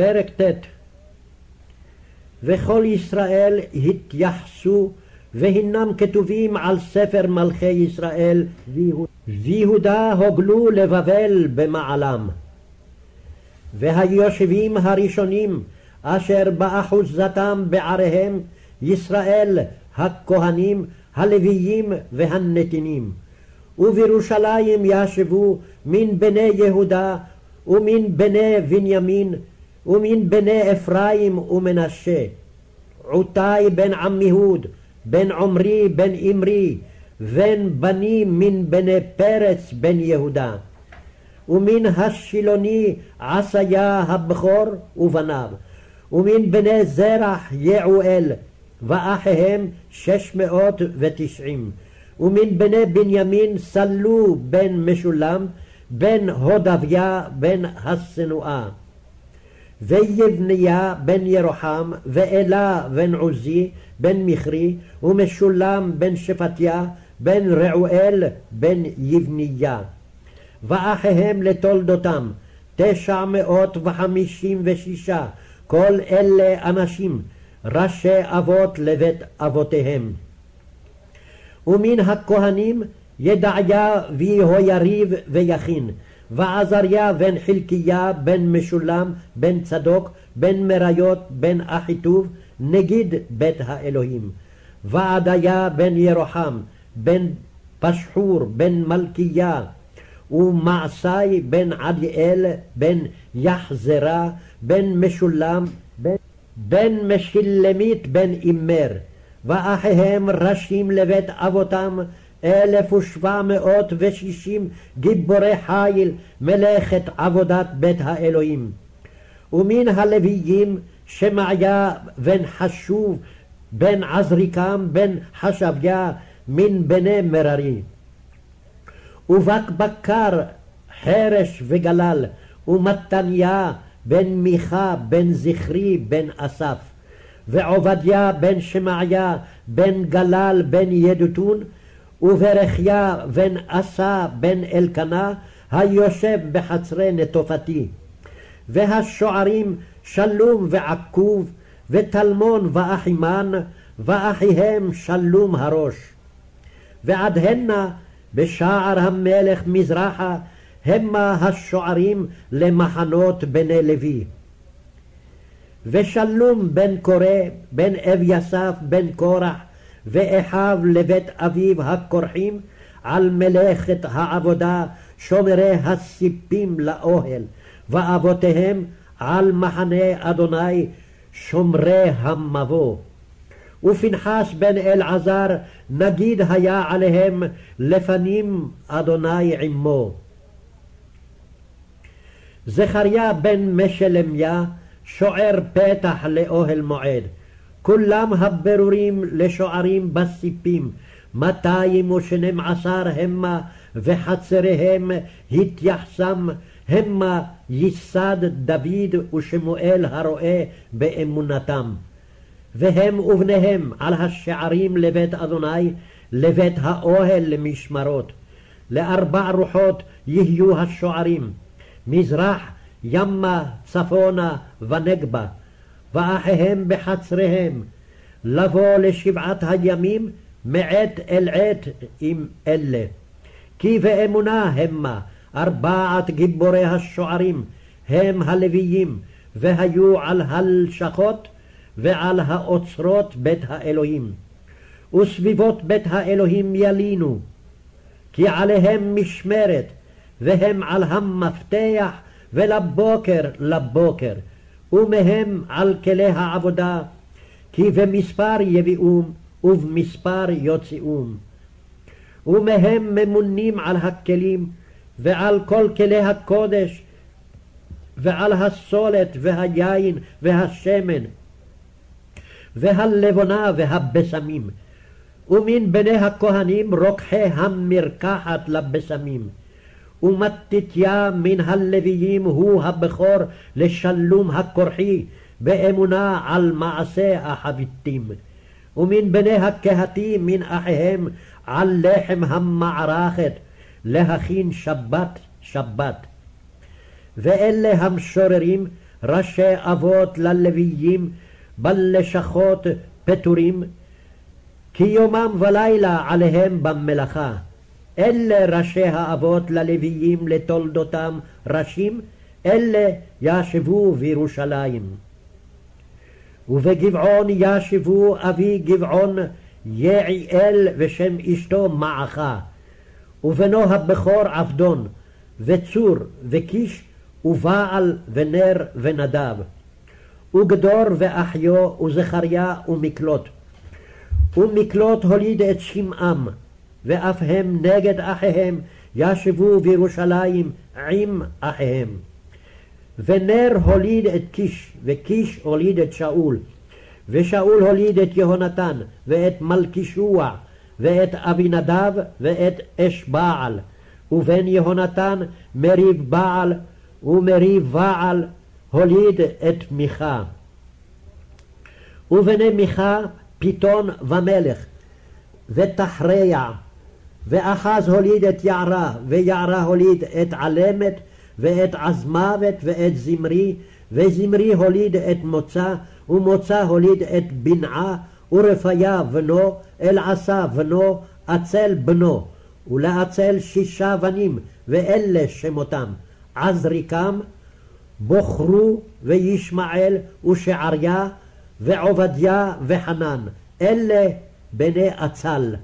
פרק ט' וכל ישראל התייחסו והנם כתובים על ספר מלכי ישראל ויהודה הוגלו לבבל במעלם. והיושבים הראשונים אשר באחוזתם בעריהם ישראל הכהנים הלוויים והנתינים. ובירושלים ישבו מן בני יהודה ומן בני בנימין ומן בני אפרים ומנשה. עותי בן עמיהוד, בן עמרי בן אמרי, בן בני מן בני פרץ בן יהודה. ומן השילוני עשיה הבכור ובניו, ומן בני זרח יעואל, ואחיהם שש מאות ותשעים. ומן בני בנימין סלו בן משולם, בן הודביה, בן השנואה. ויבניה בן ירוחם, ואלה בן עוזי, בן מכרי, ומשולם בן שפטיה, בן רעואל, בן יבניה. ואחיהם לתולדותם, תשע מאות וחמישים ושישה, כל אלה אנשים, ראשי אבות לבית אבותיהם. ומן הכהנים ידעיה ויהויריב ויכין, ועזריה בן חלקיה בן משולם בן צדוק בן מריות בן אחיטוב נגיד בית האלוהים. ועדיה בן ירוחם בן פשחור בן מלכיה ומעשי בן עדיאל בן יחזרה בן משולם בן, בן משלמית בן אימר ואחיהם ראשים לבית אבותם אלף ושבע מאות ושישים גיבורי חיל מלאכת עבודת בית האלוהים. ומן הלוויים שמעיה בן חשוב בן עזריקם בן חשביה מן בני מררי. ובקבקר חרש וגלל ומתניה בן מיכה בן זכרי בן אסף. ועובדיה בן שמעיה בן גלל בן ידותון וברכיה בן עשה בן אלקנה היושב בחצרי נטופתי. והשוערים שלום ועקוב וטלמון ואחימן ואחיהם שלום הראש. ועד הנה בשער המלך מזרחה המה השוערים למחנות בני לוי. ושלום בן קורא, בן אביסף, בן קורח, ואחיו לבית אביו הכורחים, על מלאכת העבודה, שומרי הסיפים לאוהל, ואבותיהם על מחנה אדוני, שומרי המבוא. ופנחס בן אלעזר, נגיד היה עליהם, לפנים אדוני עמו. זכריה בן משלמיה, שוער פתח לאוהל מועד. כולם הברורים לשוערים בסיפים, מאתיים ושנים עשר המה, וחצריהם התייחסם, המה ייסד דוד ושמואל הרועה באמונתם. והם ובניהם על השערים לבית אדוני, לבית האוהל למשמרות. לארבע רוחות יהיו השוערים, מזרח ימה צפונה ונגבה, ואחיהם בחצריהם, לבוא לשבעת הימים מעת אל עת עם אלה. כי באמונה המה ארבעת גיבורי השוערים, הם הלוויים, והיו על הלשכות ועל האוצרות בית האלוהים. וסביבות בית האלוהים ילינו, כי עליהם משמרת, והם על המפתח ולבוקר לבוקר, ומהם על כלי העבודה, כי במספר יביאום ובמספר יוציאום. ומהם ממונים על הכלים ועל כל כלי הקודש ועל הסולת והיין והשמן והלבונה והבשמים. ומן בני הכהנים רוקחי המרקחת לבשמים. ומתתיה מן הלוויים הוא הבכור לשלום הכורחי באמונה על מעשה החביתים. ומן בני הקהתי מן אחיהם על לחם המערכת להכין שבת שבת. ואלה המשוררים ראשי אבות ללוויים, בלשכות פטורים, כי יומם ולילה עליהם במלאכה. אלה ראשי האבות ללוויים לתולדותם ראשים, אלה ישבו בירושלים. ובגבעון ישבו אבי גבעון יעיאל ושם אשתו מעכה, ובנו הבכור עבדון, וצור וקיש, ובעל ונר ונדב, וגדור ואחיו, וזכריה ומקלוט. ומקלוט הוליד את שמעם, ואף הם נגד אחיהם ישבו בירושלים עם אחיהם. ונר הוליד את קיש, וקיש הוליד את שאול. ושאול הוליד את יהונתן, ואת מלכישוע, ואת אבינדב, ואת אש בעל. ובן יהונתן מריב בעל, ומריב בעל הוליד את מיכה. ובני מיכה פיתון ומלך, ותחריה, ואחז הוליד את יערה, ויערה הוליד את עלמת, ואת עזמוות, ואת זמרי, וזמרי הוליד את מוצא, ומוצא הוליד את בנעה, ורפיה בנו, אלעשה בנו, עצל בנו, ולעצל שישה בנים, ואלה שמותם, עזריקם, בוכרו, וישמעאל, ושעריה, ועובדיה, וחנן, אלה בני עצל.